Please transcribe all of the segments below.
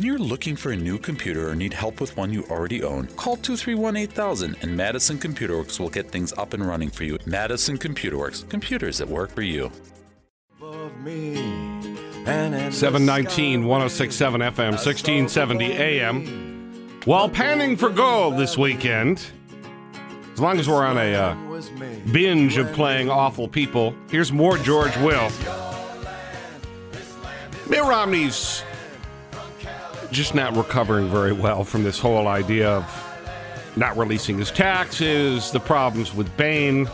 When you're looking for a new computer or need help with one you already own, call 231 8000 and Madison Computer Works will get things up and running for you. Madison Computer Works, computers that work for you. 719 1067 FM, 1670 AM. While panning for gold this weekend, as long as we're on a uh, binge of playing awful people, here's more George Will. Mitt Romney's just not recovering very well from this whole idea of not releasing his taxes, the problems with Bain.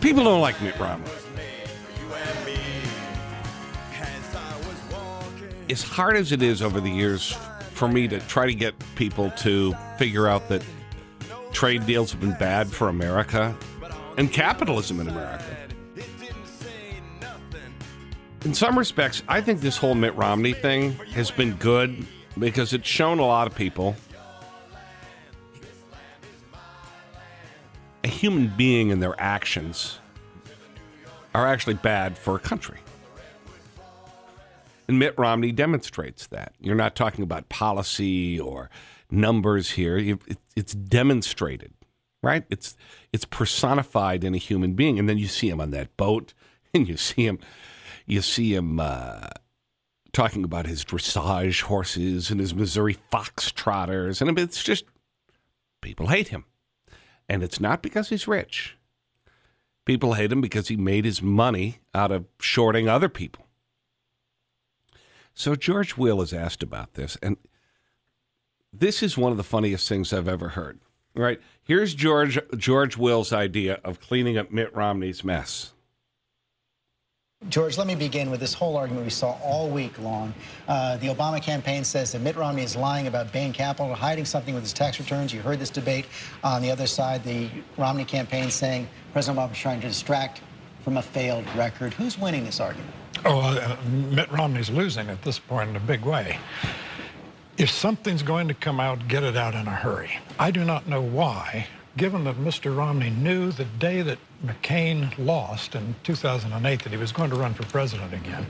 People don't like Mitt Romney. As hard as it is over the years for me to try to get people to figure out that trade deals have been bad for America and capitalism in America. In some respects, I think this whole Mitt Romney thing has been good because it's shown a lot of people a human being and their actions are actually bad for a country. And Mitt Romney demonstrates that. You're not talking about policy or numbers here. It's demonstrated, right? It's it's personified in a human being, and then you see him on that boat, and you see him, you see him uh, talking about his dressage horses and his Missouri fox trotters, and it's just people hate him, and it's not because he's rich. People hate him because he made his money out of shorting other people. So George Will is asked about this, and this is one of the funniest things I've ever heard. Right here's George George Will's idea of cleaning up Mitt Romney's mess. George, let me begin with this whole argument we saw all week long. Uh, the Obama campaign says that Mitt Romney is lying about Bain Capital, hiding something with his tax returns. You heard this debate on the other side. The Romney campaign saying President Obama is trying to distract from a failed record. Who's winning this argument? Oh, uh, Mitt Romney's losing at this point in a big way. If something's going to come out, get it out in a hurry. I do not know why, given that Mr. Romney knew the day that McCain lost in 2008 that he was going to run for president again,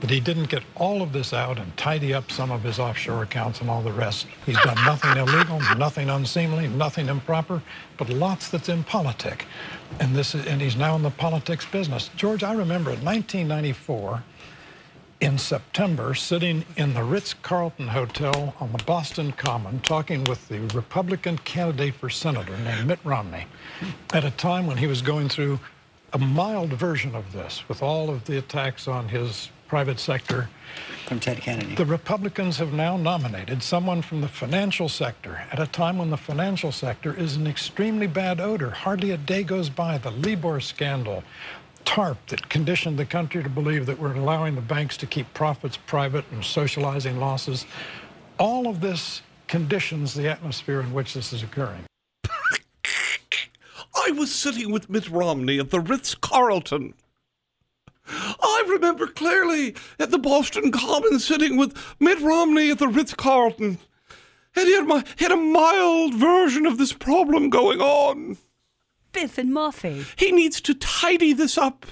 that he didn't get all of this out and tidy up some of his offshore accounts and all the rest. He's done nothing illegal, nothing unseemly, nothing improper, but lots that's impolitic. And this is, and he's now in the politics business. George, I remember in 1994, in September, sitting in the Ritz Carlton Hotel on the Boston Common, talking with the Republican candidate for senator named Mitt Romney, at a time when he was going through a mild version of this with all of the attacks on his private sector. From Ted Kennedy. The Republicans have now nominated someone from the financial sector at a time when the financial sector is an extremely bad odor. Hardly a day goes by. The Libor scandal, TARP that conditioned the country to believe that we're allowing the banks to keep profits private and socializing losses. All of this conditions the atmosphere in which this is occurring. I was sitting with Mitt Romney at the Ritz Carlton. I remember clearly at the Boston Common sitting with Mitt Romney at the Ritz Carlton. And he had, my, he had a mild version of this problem going on. Biff and Murphy. He needs to tidy this up.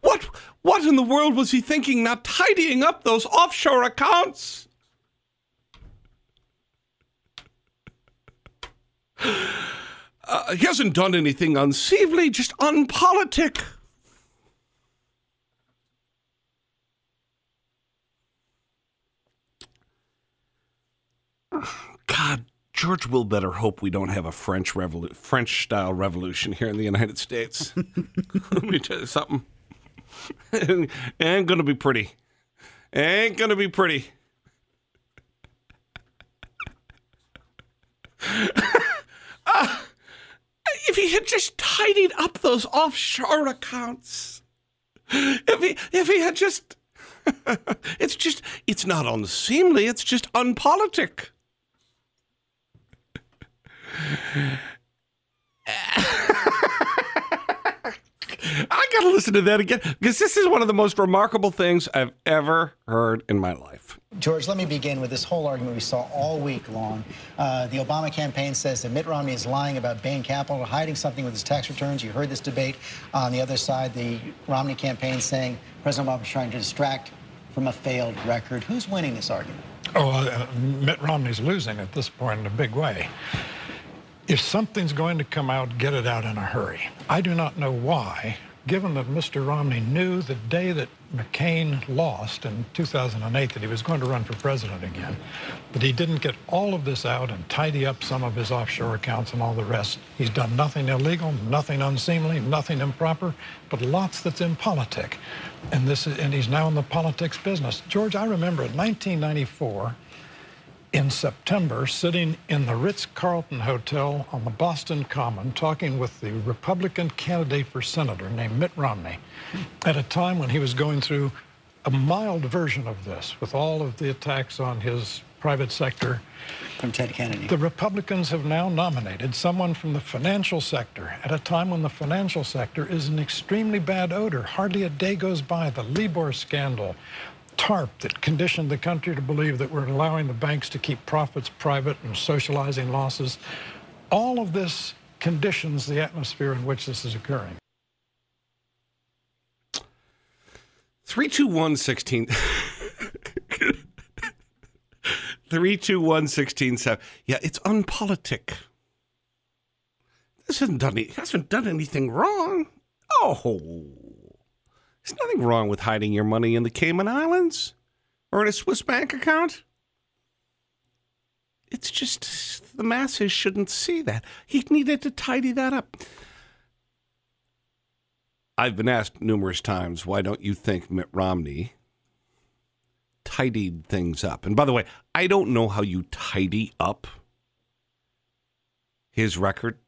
What what in the world was he thinking not tidying up those offshore accounts? Uh, he hasn't done anything unseemly, just unpolitic. God, George will better hope we don't have a French revolu- French style revolution here in the United States. Let me tell you something. Ain't gonna be pretty. Ain't gonna be pretty. uh, if he had just tidied up those offshore accounts, if he if he had just it's just it's not unseemly, it's just unpolitic. I got to listen to that again because this is one of the most remarkable things I've ever heard in my life. George, let me begin with this whole argument we saw all week long. Uh, the Obama campaign says that Mitt Romney is lying about Bain Capital, hiding something with his tax returns. You heard this debate on the other side. The Romney campaign saying President Obama is trying to distract from a failed record. Who's winning this argument? Oh, uh, Mitt Romney's losing at this point in a big way. If something's going to come out, get it out in a hurry. I do not know why, given that Mr. Romney knew the day that McCain lost in 2008 that he was going to run for president again, that he didn't get all of this out and tidy up some of his offshore accounts and all the rest. He's done nothing illegal, nothing unseemly, nothing improper, but lots that's impolitic. And this is, and he's now in the politics business. George, I remember in 1994 in September sitting in the Ritz Carlton Hotel on the Boston Common talking with the Republican candidate for senator named Mitt Romney at a time when he was going through a mild version of this with all of the attacks on his private sector. From Ted Kennedy. The Republicans have now nominated someone from the financial sector at a time when the financial sector is an extremely bad odor. Hardly a day goes by. The Libor scandal, TARP that conditioned the country to believe that we're allowing the banks to keep profits private and socializing losses. All of this conditions the atmosphere in which this is occurring. 321 16. 321 16 Yeah, it's unpolitic. This hasn't done, he hasn't done anything wrong. Oh, there's nothing wrong with hiding your money in the Cayman Islands or in a Swiss bank account. It's just the masses shouldn't see that. He needed to tidy that up. I've been asked numerous times, why don't you think Mitt Romney tidied things up? And by the way, I don't know how you tidy up his record.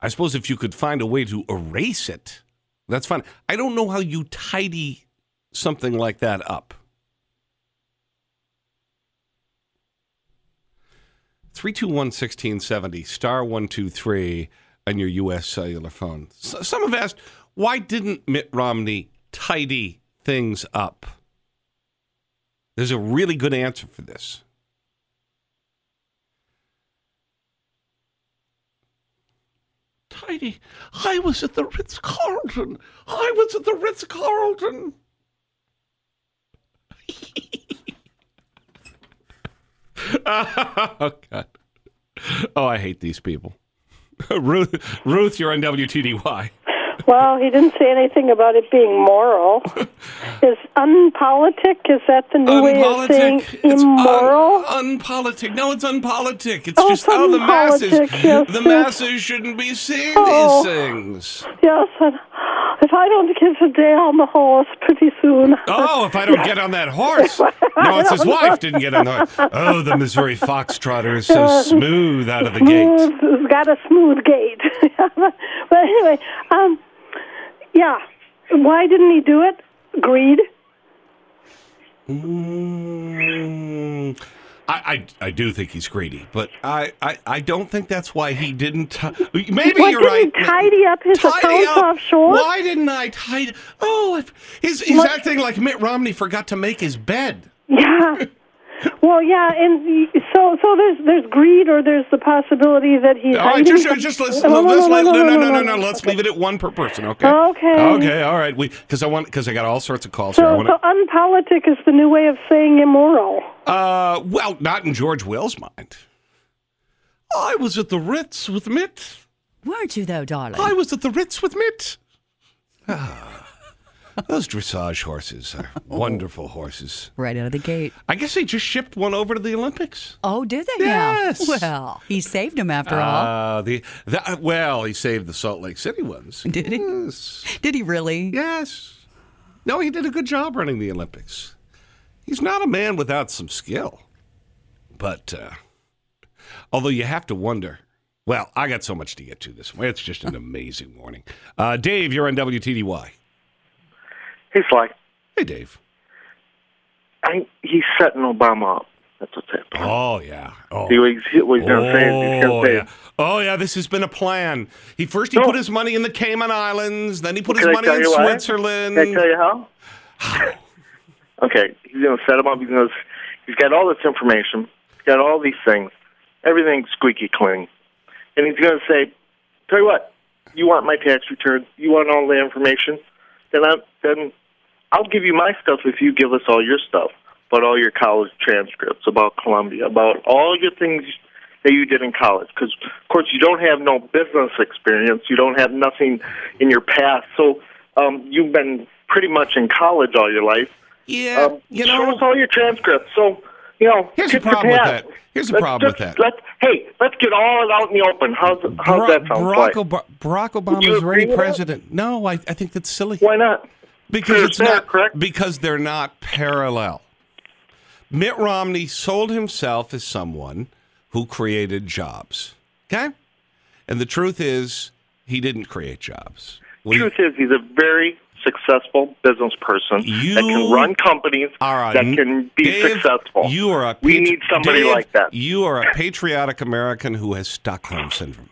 I suppose if you could find a way to erase it, that's fine. I don't know how you tidy something like that up. 321 1670, star 123 on your U.S. cellular phone. some have asked, why didn't Mitt Romney tidy things up? There's a really good answer for this. Tidy. I was at the Ritz Carlton. I was at the Ritz Carlton. oh, God. Oh, I hate these people. Ruth, Ruth, you're on WTDY. Well, he didn't say anything about it being moral. is unpolitic? Is that the new way of saying immoral? Un- unpolitic. No, it's unpolitic. It's oh, just how the masses, yes, the yes. masses shouldn't be seeing oh, these things. Yes, and if I don't get a day on the horse pretty soon. Oh, if I don't get on that horse. No, it's his wife didn't get on the horse. Oh, the Missouri Foxtrotter is so smooth out of the smooth, gate. He's got a smooth gait. but anyway, um, yeah. Why didn't he do it? Greed. Mm, I, I, I do think he's greedy, but I, I, I don't think that's why he didn't. T- maybe Why you're didn't right. he tidy up his Tidy accounts up. offshore? Why didn't I tidy? Oh, he's he's What- acting like Mitt Romney forgot to make his bed. Yeah. Well, yeah, and y- so so there's there's greed, or there's the possibility that he. All right, just just let's No, no, let's no, let no, no no no no, no, no, let's Okay. leave it at one per person, okay? Okay. Okay, all right. We because I want because I got all sorts of calls here. I So, want so unpolitic is the new way of saying immoral. Uh, well, not in George Will's mind. I was at the Ritz with Mitt. Weren't you, though, darling? I was at the Ritz with Mitt. Ah, those dressage horses are wonderful horses. right out of the gate. I guess they just shipped one over to the Olympics. Oh, did they Yes. now? Well, he saved him after all. Uh, the, the uh, well, he saved the Salt Lake City ones. Did he? Yes. Did he really? Yes. No, he did a good job running the Olympics. He's not a man without some skill. But uh, although you have to wonder, well, I got so much to get to this. Way. It's just an amazing morning. Uh, Dave, you're on WTDY. He's like, Hey, Dave. I, he's setting Obama up. That's what's happening. Oh yeah. Oh. See what he's, what he's going to say he's Oh say, yeah. Oh yeah. This has been a plan. He first he No. put his money in the Cayman Islands, then he put his I money in you why? Switzerland. Can I tell you how? okay, he's going to set him up. He's to. He's got all this information. He's got all these things. Everything's squeaky clean, and he's going to say, "Tell you what, you want my tax return? You want all the information? Then I then I'll give you my stuff if you give us all your stuff about all your college transcripts, about Columbia, about all your things that you did in college. Because, of course, you don't have no business experience. You don't have nothing in your past. So um, you've been pretty much in college all your life. Yeah, Um, you show know, us all your transcripts. So, you know, Here's the problem with that. Here's the Let's problem with that. Let's, hey, let's get all it out in the open. How's, how's Barack, that sound? Barack? Ob- Barack Obama's agree already with that? president. No, I, I think that's silly. Why not? Because it's not correct? because they're not parallel. Mitt Romney sold himself as someone who created jobs. Okay? And the truth is he didn't create jobs. Truth is, he's a very successful business person You that can run companies a- that can be Dave, successful. You are a we need somebody Dave, like that. You are a patriotic American who has Stockholm syndrome.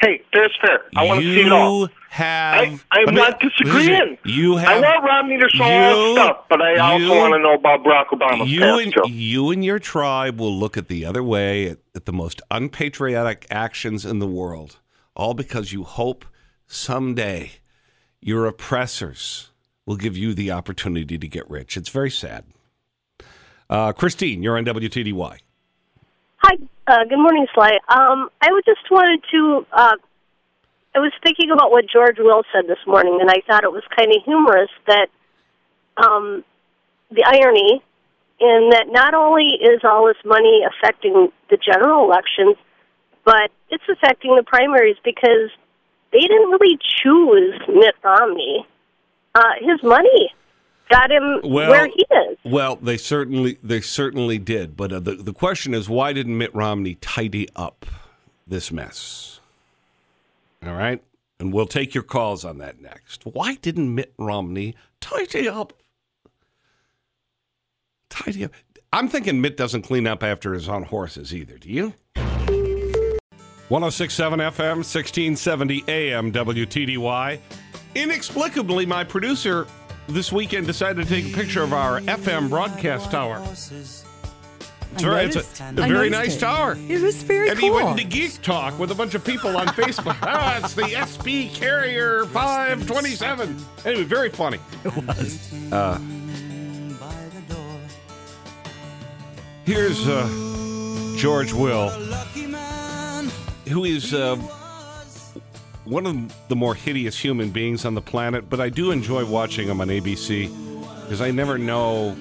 Hey, fair's fair. I want to see it all. have. I, I'm not disagreeing. you have. I want Romney to show all stuff, but I also you- want to know about Barack Obama. you and you and your tribe will look at the other way at, at the most unpatriotic actions in the world, all because you hope someday your oppressors will give you the opportunity to get rich. It's very sad. Uh, Christine, you're on WTDY. Hi, uh, good morning, Sly. Um, I just wanted to. Uh, I was thinking about what George Will said this morning, and I thought it was kind of humorous that um, the irony in that not only is all this money affecting the general elections, but it's affecting the primaries because they didn't really choose Mitt Romney. Uh, his money got him Well, where he is. Well, they certainly they certainly did, but uh, the the question is why didn't Mitt Romney tidy up this mess? All right, and we'll take your calls on that next. Why didn't Mitt Romney tidy up? Tidy up. I'm thinking Mitt doesn't clean up after his own horses either. Do you? 1067 FM, 1670 AM, WTDY. Inexplicably, my producer this weekend decided to take a picture of our FM broadcast tower. It's, very, it's a, a very nice it. tour. It was very and he went into Geek Talk with a bunch of people on Facebook. oh, it's the SP Carrier 527. Anyway, very funny. It was. Uh, here's uh, George Will, who is uh, one of the more hideous human beings on the planet, but I do enjoy watching him on ABC because I never know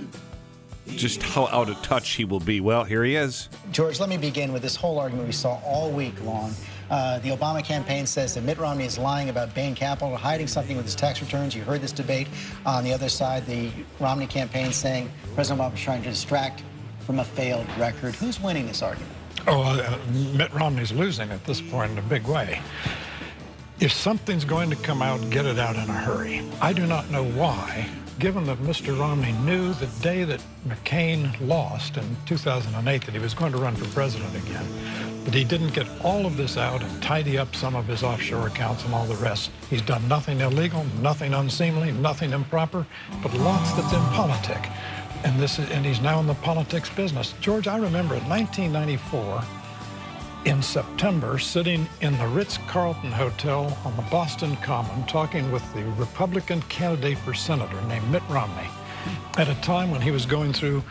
just how out of touch he will be. Well, here he is. George, let me begin with this whole argument we saw all week long. Uh, the Obama campaign says that Mitt Romney is lying about Bain Capital, hiding something with his tax returns. You heard this debate. On the other side, the Romney campaign saying President Obama is trying to distract from a failed record. Who's winning this argument? Oh, uh, Mitt Romney's losing at this point in a big way. If something's going to come out, get it out in a hurry. I do not know why, given that Mr. Romney knew the day that McCain lost in 2008 that he was going to run for president again, that he didn't get all of this out and tidy up some of his offshore accounts and all the rest. He's done nothing illegal, nothing unseemly, nothing improper, but lots that's in politic. And this is, and he's now in the politics business. George, I remember in 1994, in September, sitting in the Ritz Carlton Hotel on the Boston Common, talking with the Republican candidate for senator named Mitt Romney, at a time when he was going through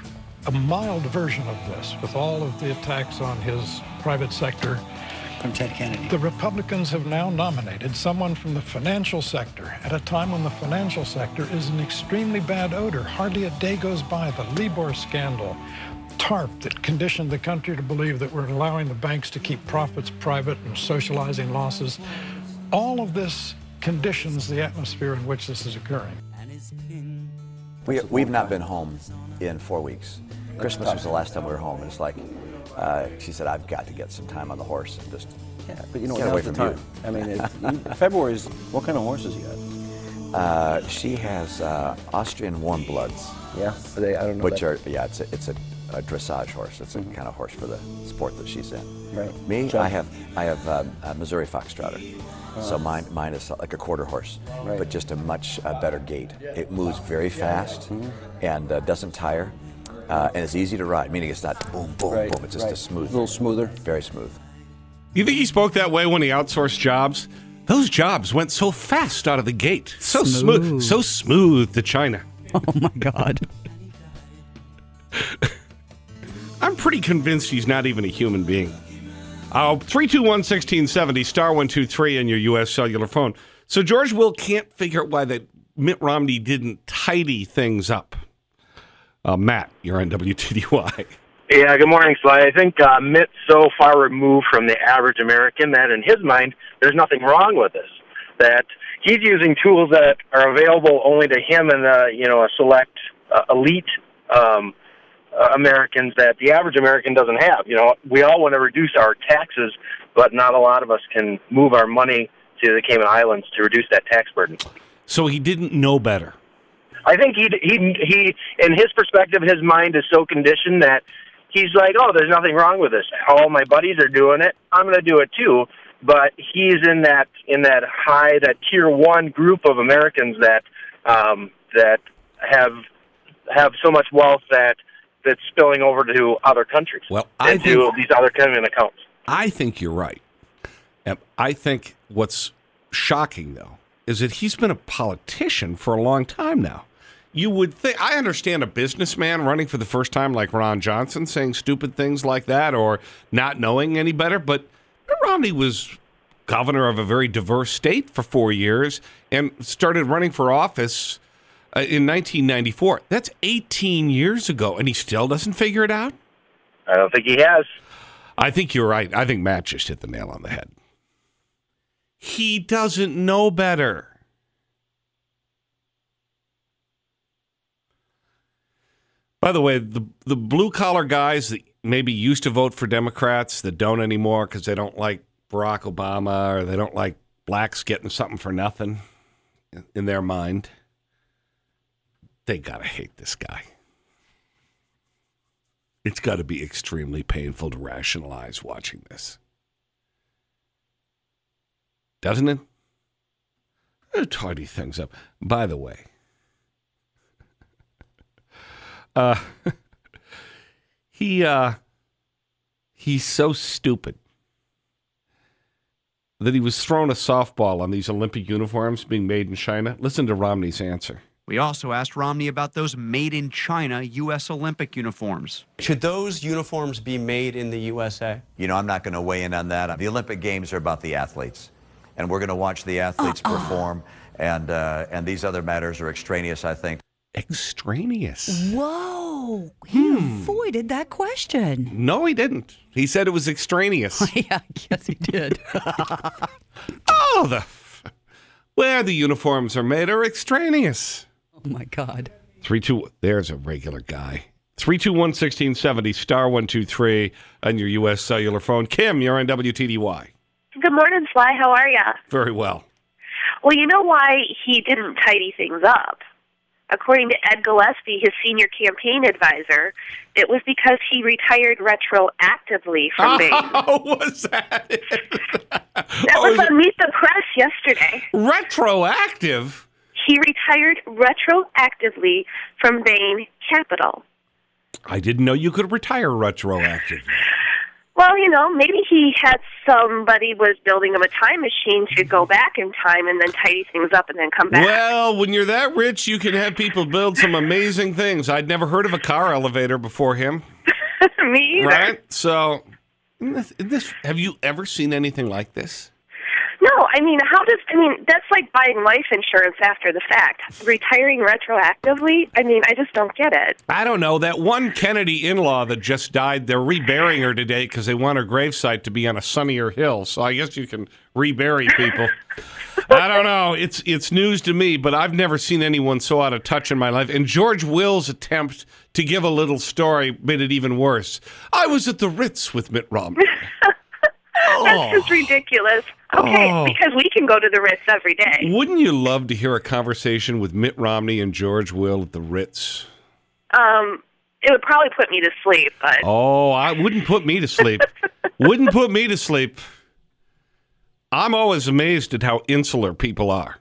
a mild version of this, with all of the attacks on his private sector. From Ted Kennedy. The Republicans have now nominated someone from the financial sector at a time when the financial sector is an extremely bad odor. Hardly a day goes by. The Libor scandal, TARP that conditioned the country to believe that we're allowing the banks to keep profits private and socializing losses. All of this conditions the atmosphere in which this is occurring. We, we've not been home in four weeks. Christmas was the last time we were home. It's like, uh, she said, I've got to get some time on the horse and just Yeah, but you know, get away from time. you. I mean, it, February is what kind of horses you got? Uh, she has uh, Austrian warm bloods. Yeah, they, I don't know. Which that. are, yeah, it's a, it's a, a dressage horse. It's a kind of horse for the sport that she's in. Mm-hmm. Right. Me. I have I have um, a Missouri Foxtrotter. So mine, mine is like a quarter horse, Right. but just a much uh, better gait. It moves very fast Mm-hmm. and uh, doesn't tire, uh, and it's easy to ride. Meaning it's not boom, boom, Right, boom. It's just right. a smooth, A little smoother. very smooth. You think he spoke that way when he outsourced jobs? Those jobs went so fast out of the gate. So smooth. Smooth. So smooth to China. Oh my God. I'm pretty convinced he's not even a human being. Uh, 321 1670, star 123 on your U.S. cellular phone. So George Will can't figure out why that Mitt Romney didn't tidy things up. Uh, Matt, you're on WTDY. Yeah, good morning, Sly. I think uh, Mitt's so far removed from the average American that in his mind, there's nothing wrong with this. That he's using tools that are available only to him and uh, you know a select uh, elite um, uh, Americans that the average American doesn't have. You know, we all want to reduce our taxes, but not a lot of us can move our money to the Cayman Islands to reduce that tax burden. So he didn't know better. I think he he he in his perspective, his mind is so conditioned that he's like, oh, there's nothing wrong with this. All my buddies are doing it. I'm going to do it too. But he's in that in that high that tier one group of Americans that um, that have have so much wealth that that's spilling over to other countries. Well, I into think- these other Cayman accounts. I think you're right. And I think what's shocking, though, is that he's been a politician for a long time now. You would think, I understand a businessman running for the first time like Ron Johnson saying stupid things like that or not knowing any better, but Romney was governor of a very diverse state for four years and started running for office uh, in 1994. That's 18 years ago, and he still doesn't figure it out? I don't think he has. I think you're right. I think Matt just hit the nail on the head. He doesn't know better. By the way, the the blue collar guys that maybe used to vote for Democrats that don't anymore because they don't like Barack Obama or they don't like blacks getting something for nothing in their mind, they gotta hate this guy. It's got to be extremely painful to rationalize watching this. Doesn't it? Tidy things up. By the way, uh, he uh, he's so stupid that he was thrown a softball on these Olympic uniforms being made in China. Listen to Romney's answer. We also asked Romney about those made in China U.S. Olympic uniforms. Should those uniforms be made in the USA? You know, I'm not going to weigh in on that. The Olympic Games are about the athletes, and we're going to watch the athletes perform. And uh, and these other matters are extraneous, I think. Extraneous. Whoa. He hmm. avoided that question. No, he didn't. He said it was extraneous. yeah, I guess he did. oh, the where the uniforms are made are extraneous. Oh my God. Three two. There's a regular guy. Three two one sixteen seventy star one two three on your U.S. cellular phone. Kim, you're on WTDY. Good morning, Sly. How are you? Very well. Well, you know why he didn't tidy things up? According to Ed Gillespie, his senior campaign advisor, it was because he retired retroactively from Bain. Oh, was that? It? That was on Meet the Press yesterday. Retroactive. He retired retroactively from Bain Capital. I didn't know you could retire retroactive. Well, you know, maybe he had somebody was building him a time machine to go back in time and then tidy things up and then come back. Well, when you're that rich, you can have people build some amazing things. I'd never heard of a car elevator before him. Me either. Right? So, this, this, have you ever seen anything like this? No, I mean, how does I mean that's like buying life insurance after the fact. Retiring retroactively? I mean, I just don't get it. I don't know. That one Kennedy in law that just died, they're reburying her today because they want her gravesite to be on a sunnier hill. So I guess you can rebury people. I don't know. It's it's news to me, but I've never seen anyone so out of touch in my life. And George Will's attempt to give a little story made it even worse. I was at the Ritz with Mitt Romney. That's just ridiculous. Okay, Oh. because we can go to the Ritz every day. Wouldn't you love to hear a conversation with Mitt Romney and George Will at the Ritz? Um, it would probably put me to sleep, but Oh, I wouldn't put me to sleep. wouldn't put me to sleep. I'm always amazed at how insular people are.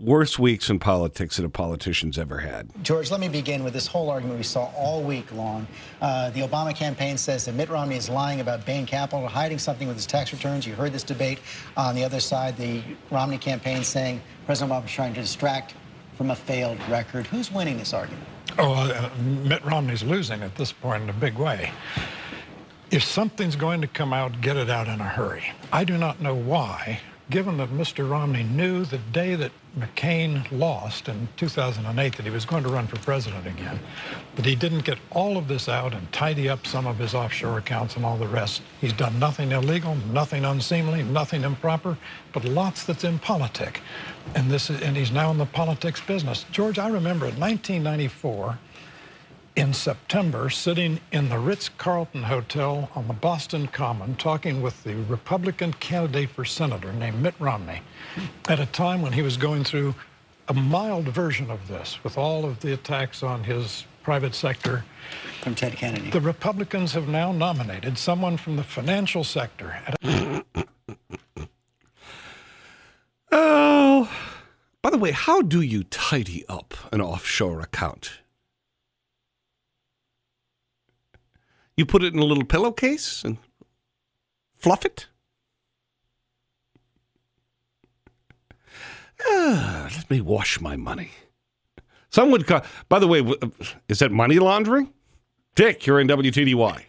Worst weeks in politics that a politician's ever had. George, let me begin with this whole argument we saw all week long. Uh, the Obama campaign says that Mitt Romney is lying about Bain Capital, hiding something with his tax returns. You heard this debate on the other side. The Romney campaign saying President Obama is trying to distract from a failed record. Who's winning this argument? Oh, uh, Mitt Romney's losing at this point in a big way. If something's going to come out, get it out in a hurry. I do not know why given that Mr. Romney knew the day that McCain lost in 2008 that he was going to run for president again, that he didn't get all of this out and tidy up some of his offshore accounts and all the rest. He's done nothing illegal, nothing unseemly, nothing improper, but lots that's impolitic. And this is, and he's now in the politics business. George, I remember in 1994, in September sitting in the Ritz Carlton Hotel on the Boston Common talking with the Republican candidate for senator named Mitt Romney at a time when he was going through a mild version of this with all of the attacks on his private sector. From Ted Kennedy. The Republicans have now nominated someone from the financial sector. oh, by the way, how do you tidy up an offshore account? You put it in a little pillowcase and fluff it? Ah, let me wash my money. Some would call, by the way, is that money laundering? Dick, you're in WTDY.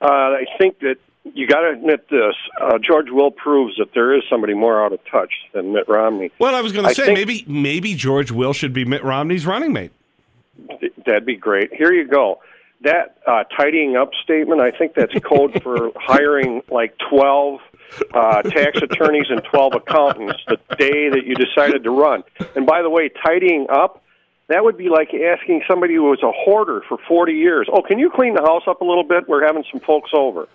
Uh, I think that you got to admit this. Uh, George Will proves that there is somebody more out of touch than Mitt Romney. Well, I was going to say maybe maybe George Will should be Mitt Romney's running mate. That'd be great. Here you go that uh, tidying up statement, I think that's code for hiring like 12 uh, tax attorneys and 12 accountants the day that you decided to run. And by the way, tidying up, that would be like asking somebody who was a hoarder for 40 years, oh, can you clean the house up a little bit? We're having some folks over.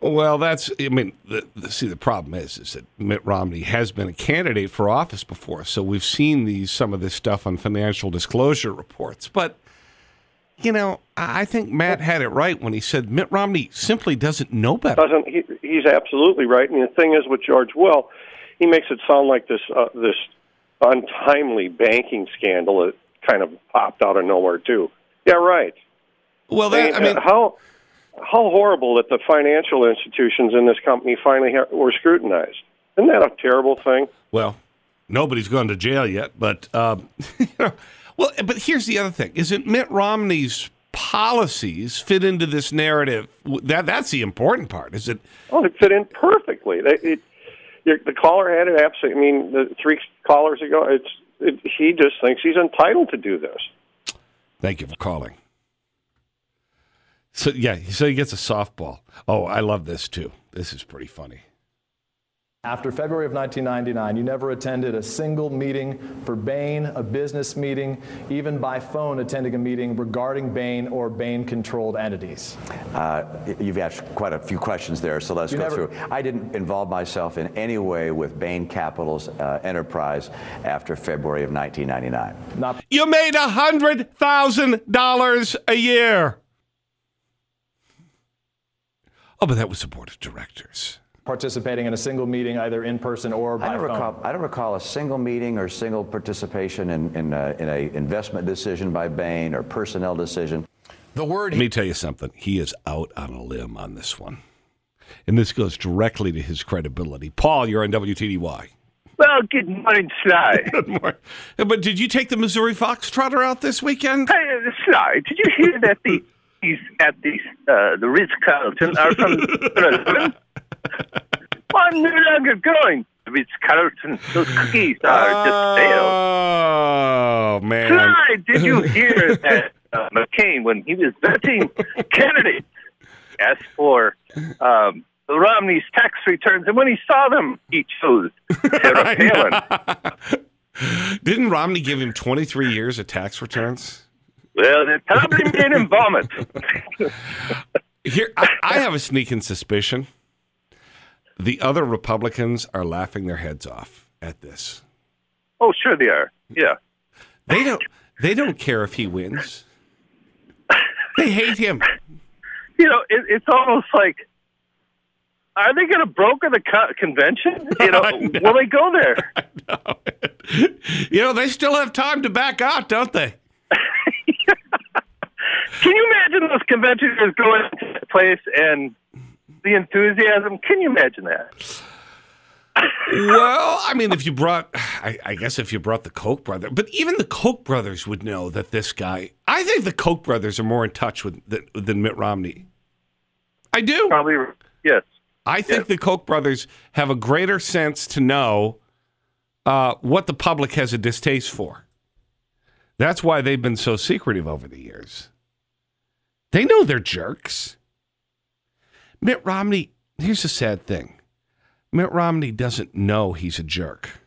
Well, that's, I mean, the, the, see, the problem is, is that Mitt Romney has been a candidate for office before. So we've seen these, some of this stuff on financial disclosure reports. But you know, I think Matt had it right when he said Mitt Romney simply doesn't know better. Doesn't he, he's absolutely right. And the thing is, with George Will, he makes it sound like this uh, this untimely banking scandal that kind of popped out of nowhere too. Yeah, right. Well, that, I mean, how how horrible that the financial institutions in this company finally ha- were scrutinized. Isn't that a terrible thing? Well, nobody's gone to jail yet, but um, you know well, but here's the other thing: isn't Mitt Romney's policies fit into this narrative? That that's the important part. Is it? Oh, it fit in perfectly. It, it, the caller had it absolutely. I mean, the three callers ago, it's it, he just thinks he's entitled to do this. Thank you for calling. So yeah, so he gets a softball. Oh, I love this too. This is pretty funny. After February of 1999, you never attended a single meeting for Bain, a business meeting, even by phone attending a meeting regarding Bain or Bain controlled entities. Uh, you've asked quite a few questions there, so let's you go never... through. I didn't involve myself in any way with Bain Capital's uh, enterprise after February of 1999. Not- you made $100,000 a year. Oh, but that was the board of directors participating in a single meeting, either in person or by I don't phone? Recall, I don't recall a single meeting or single participation in, in, a, in a investment decision by Bain or personnel decision. The word. Let me tell you something. He is out on a limb on this one. And this goes directly to his credibility. Paul, you're on WTDY. Well, good morning, Sly. good morning. But did you take the Missouri Foxtrotter out this weekend? Hey, uh, Sly, did you hear that the he's at the uh, the Ritz Carlton are from I'm no longer going Ritz Carlton. Those cookies are just stale. Oh, man. Sly, did you hear that uh, McCain, when he was vetting candidates, asked for um, Romney's tax returns, and when he saw them, he chose Sarah Palin. Didn't Romney give him 23 years of tax returns? Well, it probably made him vomit. Here, I, I have a sneaking suspicion the other Republicans are laughing their heads off at this. Oh, sure they are. Yeah. They don't they don't care if he wins. They hate him. You know, it, it's almost like are they going to broker the co- convention? You know, know, will they go there? Know. you know, they still have time to back out, don't they? Can you imagine those conventioners going to place and the enthusiasm? Can you imagine that? well, I mean, if you brought, I, I, guess if you brought the Koch brother, but even the Koch brothers would know that this guy. I think the Koch brothers are more in touch with than, than Mitt Romney. I do. Probably yes. I think yes. the Koch brothers have a greater sense to know uh, what the public has a distaste for. That's why they've been so secretive over the years. They know they're jerks. Mitt Romney, here's the sad thing Mitt Romney doesn't know he's a jerk.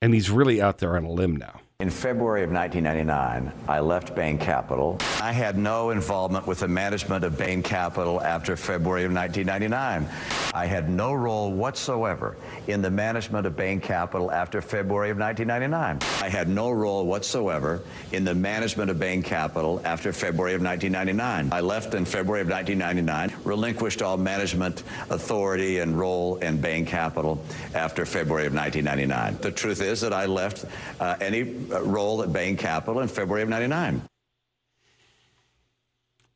And he's really out there on a limb now. In February of 1999, I left Bain Capital. I had no involvement with the management of Bain Capital after February of 1999. I had no role whatsoever in the management of Bain Capital after February of 1999. I had no role whatsoever in the management of Bain Capital after February of 1999. I left in February of 1999, relinquished all management authority and role in Bain Capital after February of 1999. The truth is that I left uh, any Uh, role at Bain Capital in February of 99.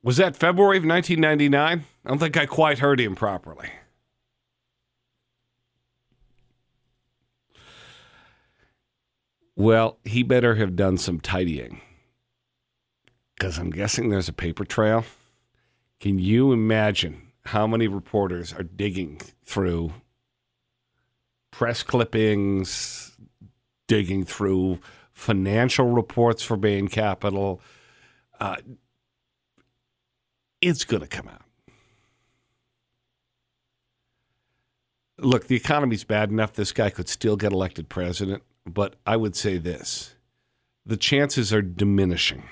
Was that February of 1999? I don't think I quite heard him properly. Well, he better have done some tidying. Because I'm guessing there's a paper trail. Can you imagine how many reporters are digging through press clippings, digging through financial reports for Bain Capital. Uh, it's going to come out. Look, the economy's bad enough this guy could still get elected president, but I would say this the chances are diminishing.